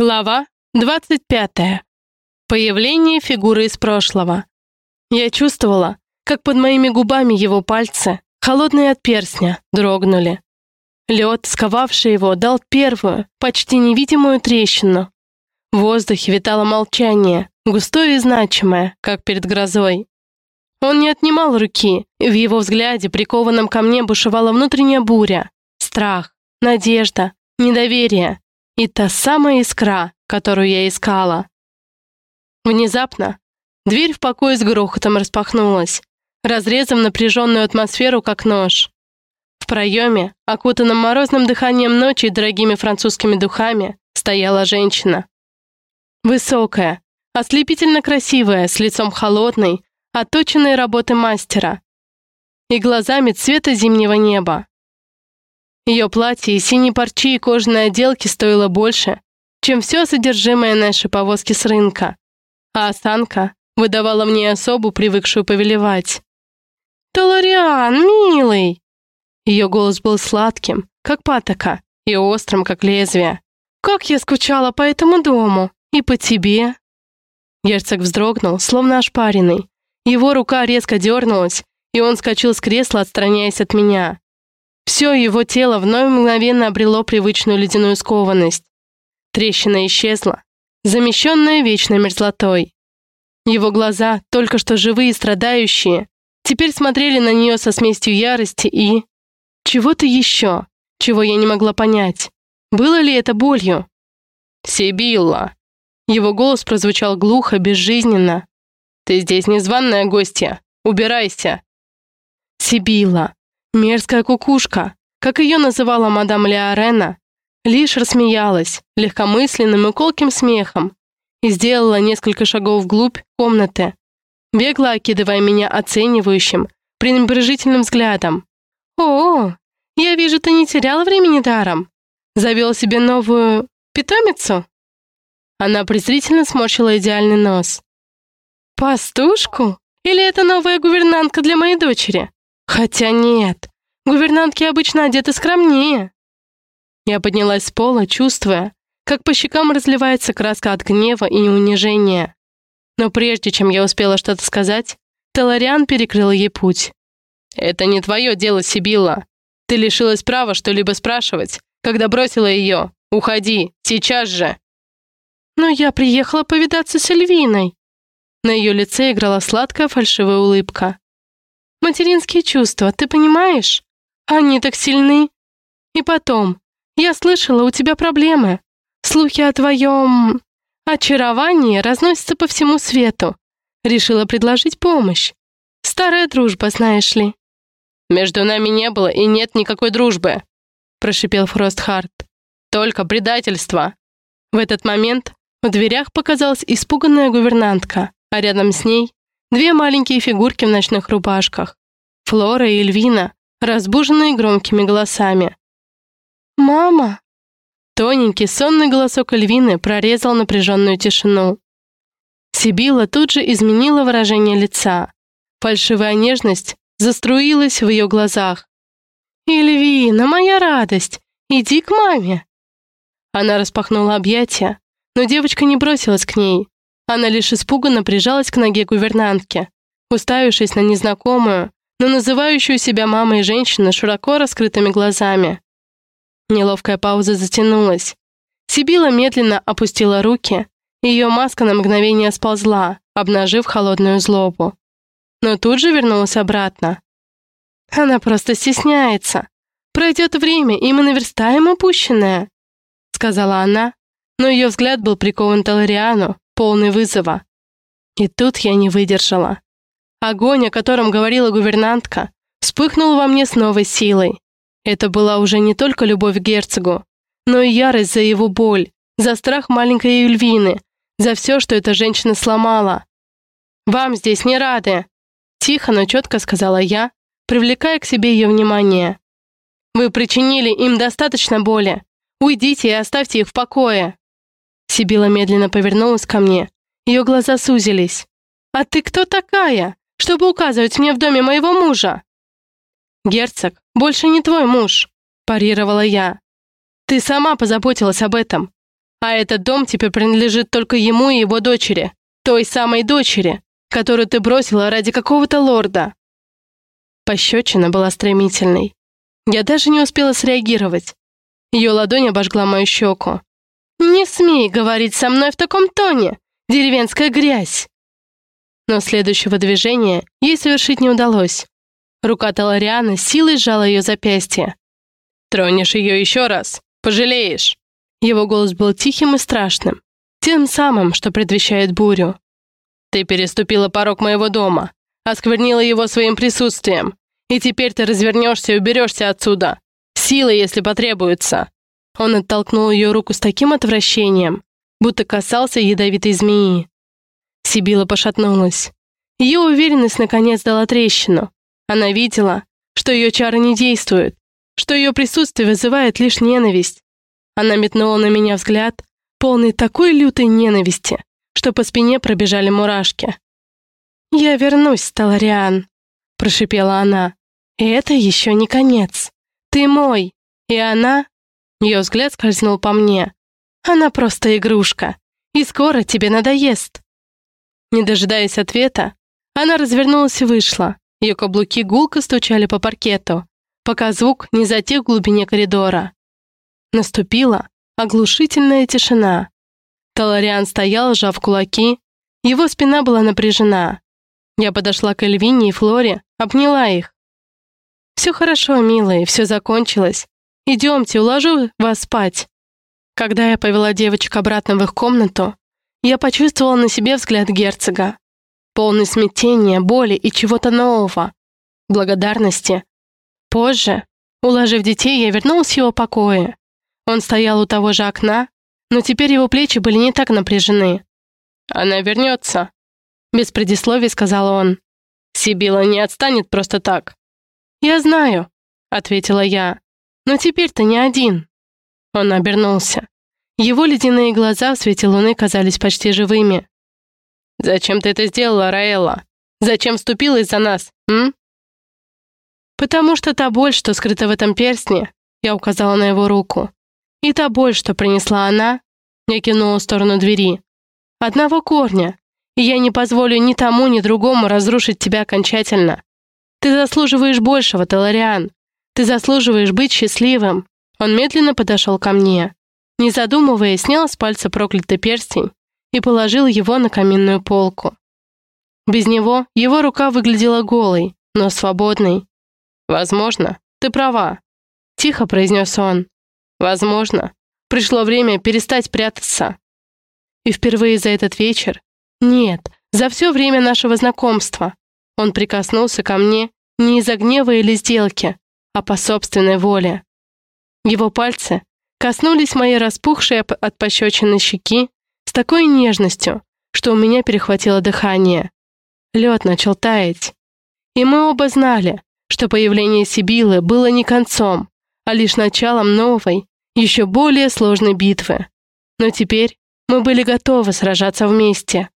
Глава 25. Появление фигуры из прошлого. Я чувствовала, как под моими губами его пальцы, холодные от перстня, дрогнули. Лед, сковавший его, дал первую, почти невидимую трещину. В воздухе витало молчание, густое и значимое, как перед грозой. Он не отнимал руки, и в его взгляде, прикованном ко мне, бушевала внутренняя буря, страх, надежда, недоверие, и та самая искра, которую я искала. Внезапно дверь в покой с грохотом распахнулась, разрезав напряженную атмосферу, как нож. В проеме, окутанном морозным дыханием ночи и дорогими французскими духами, стояла женщина. Высокая, ослепительно красивая, с лицом холодной, отточенной работы мастера и глазами цвета зимнего неба. Ее платье из синей парчи и кожаной отделки стоило больше, чем все содержимое нашей повозки с рынка, а осанка выдавала мне особу, привыкшую повелевать. «Толориан, милый!» Ее голос был сладким, как патока, и острым, как лезвие. «Как я скучала по этому дому! И по тебе!» Герцог вздрогнул, словно ошпаренный. Его рука резко дернулась, и он скочил с кресла, отстраняясь от меня. Все его тело вновь мгновенно обрело привычную ледяную скованность. Трещина исчезла, замещенная вечной мерзлотой. Его глаза, только что живые и страдающие, теперь смотрели на нее со смесью ярости и... Чего-то еще, чего я не могла понять. Было ли это болью? «Сибилла!» Его голос прозвучал глухо, безжизненно. «Ты здесь незваная гостья. Убирайся!» «Сибилла!» Мерзкая кукушка, как ее называла мадам Леорена, лишь рассмеялась легкомысленным и колким смехом и сделала несколько шагов вглубь комнаты, бегло окидывая меня оценивающим, пренебрежительным взглядом. «О, я вижу, ты не теряла времени даром. Завел себе новую питомицу?» Она презрительно сморщила идеальный нос. «Пастушку? Или это новая гувернантка для моей дочери?» Хотя нет, гувернантки обычно одеты скромнее. Я поднялась с пола, чувствуя, как по щекам разливается краска от гнева и унижения. Но прежде чем я успела что-то сказать, Телариан перекрыл ей путь. «Это не твое дело, Сибилла. Ты лишилась права что-либо спрашивать, когда бросила ее. Уходи, сейчас же!» «Но я приехала повидаться с Эльвиной». На ее лице играла сладкая фальшивая улыбка. Материнские чувства, ты понимаешь? Они так сильны. И потом, я слышала, у тебя проблемы. Слухи о твоем очаровании разносятся по всему свету. Решила предложить помощь. Старая дружба, знаешь ли. Между нами не было и нет никакой дружбы, прошипел Фростхарт. Только предательство. В этот момент в дверях показалась испуганная гувернантка, а рядом с ней Две маленькие фигурки в ночных рубашках. Флора и Эльвина, разбуженные громкими голосами. «Мама!» Тоненький, сонный голосок Эльвины прорезал напряженную тишину. Сибила тут же изменила выражение лица. Фальшивая нежность заструилась в ее глазах. «Эльвина, моя радость! Иди к маме!» Она распахнула объятия, но девочка не бросилась к ней, она лишь испуганно прижалась к ноге гувернантки, уставившись на незнакомую, но называющую себя мамой женщину широко раскрытыми глазами. Неловкая пауза затянулась. Сибила медленно опустила руки, и ее маска на мгновение сползла, обнажив холодную злобу. Но тут же вернулась обратно. «Она просто стесняется. Пройдет время, и мы наверстаем упущенное», — сказала она, но ее взгляд был прикован Талариану, полный вызова. И тут я не выдержала. Огонь, о котором говорила гувернантка, вспыхнул во мне с новой силой. Это была уже не только любовь к герцогу, но и ярость за его боль, за страх маленькой Юльвины, за все, что эта женщина сломала. «Вам здесь не рады!» Тихо, но четко сказала я, привлекая к себе ее внимание. «Вы причинили им достаточно боли. Уйдите и оставьте их в покое!» Сибила медленно повернулась ко мне. Ее глаза сузились. «А ты кто такая, чтобы указывать мне в доме моего мужа?» «Герцог, больше не твой муж», — парировала я. «Ты сама позаботилась об этом. А этот дом теперь принадлежит только ему и его дочери. Той самой дочери, которую ты бросила ради какого-то лорда. Пощечина была стремительной. Я даже не успела среагировать. Ее ладонь обожгла мою щеку. «Не смей говорить со мной в таком тоне! Деревенская грязь!» Но следующего движения ей совершить не удалось. Рука Талариана силой сжала ее запястье. «Тронешь ее еще раз, пожалеешь!» Его голос был тихим и страшным, тем самым, что предвещает бурю. «Ты переступила порог моего дома, осквернила его своим присутствием, и теперь ты развернешься и уберешься отсюда. Силой, если потребуется!» Он оттолкнул ее руку с таким отвращением, будто касался ядовитой змеи. Сибила пошатнулась. Ее уверенность наконец дала трещину. Она видела, что ее чары не действуют, что ее присутствие вызывает лишь ненависть. Она метнула на меня взгляд, полный такой лютой ненависти, что по спине пробежали мурашки. «Я вернусь, Талариан», — прошипела она. «И это еще не конец. Ты мой, и она...» Ее взгляд скользнул по мне. «Она просто игрушка, и скоро тебе надоест». Не дожидаясь ответа, она развернулась и вышла. Ее каблуки гулко стучали по паркету, пока звук не затих в глубине коридора. Наступила оглушительная тишина. Талариан стоял, сжав кулаки. Его спина была напряжена. Я подошла к Эльвине и Флоре, обняла их. «Все хорошо, милые, все закончилось. Идемте, уложу вас спать». Когда я повела девочек обратно в их комнату, я почувствовала на себе взгляд герцога. Полный смятения, боли и чего-то нового. Благодарности. Позже, уложив детей, я вернулась в его покое. Он стоял у того же окна, но теперь его плечи были не так напряжены. «Она вернется», — без предисловий сказал он. «Сибила не отстанет просто так». «Я знаю», — ответила я. «Но теперь ты не один». Он обернулся. Его ледяные глаза в свете луны казались почти живыми. «Зачем ты это сделала, Раэла? Зачем вступилась за нас, м?» «Потому что та боль, что скрыта в этом перстне», я указала на его руку, и та боль, что принесла она, я кинула в сторону двери. Одного корня, и я не позволю ни тому, ни другому разрушить тебя окончательно. Ты заслуживаешь большего, Талариан. Ты заслуживаешь быть счастливым. Он медленно подошел ко мне. Не задумываясь, снял с пальца проклятый перстень и положил его на каминную полку. Без него его рука выглядела голой, но свободной. «Возможно, ты права», — тихо произнес он. Возможно, пришло время перестать прятаться. И впервые за этот вечер, нет, за все время нашего знакомства, он прикоснулся ко мне не из-за гнева или сделки, а по собственной воле. Его пальцы коснулись моей распухшей от пощечины щеки с такой нежностью, что у меня перехватило дыхание. Лед начал таять. И мы оба знали, что появление Сибилы было не концом, а лишь началом новой, еще более сложной битвы. Но теперь мы были готовы сражаться вместе.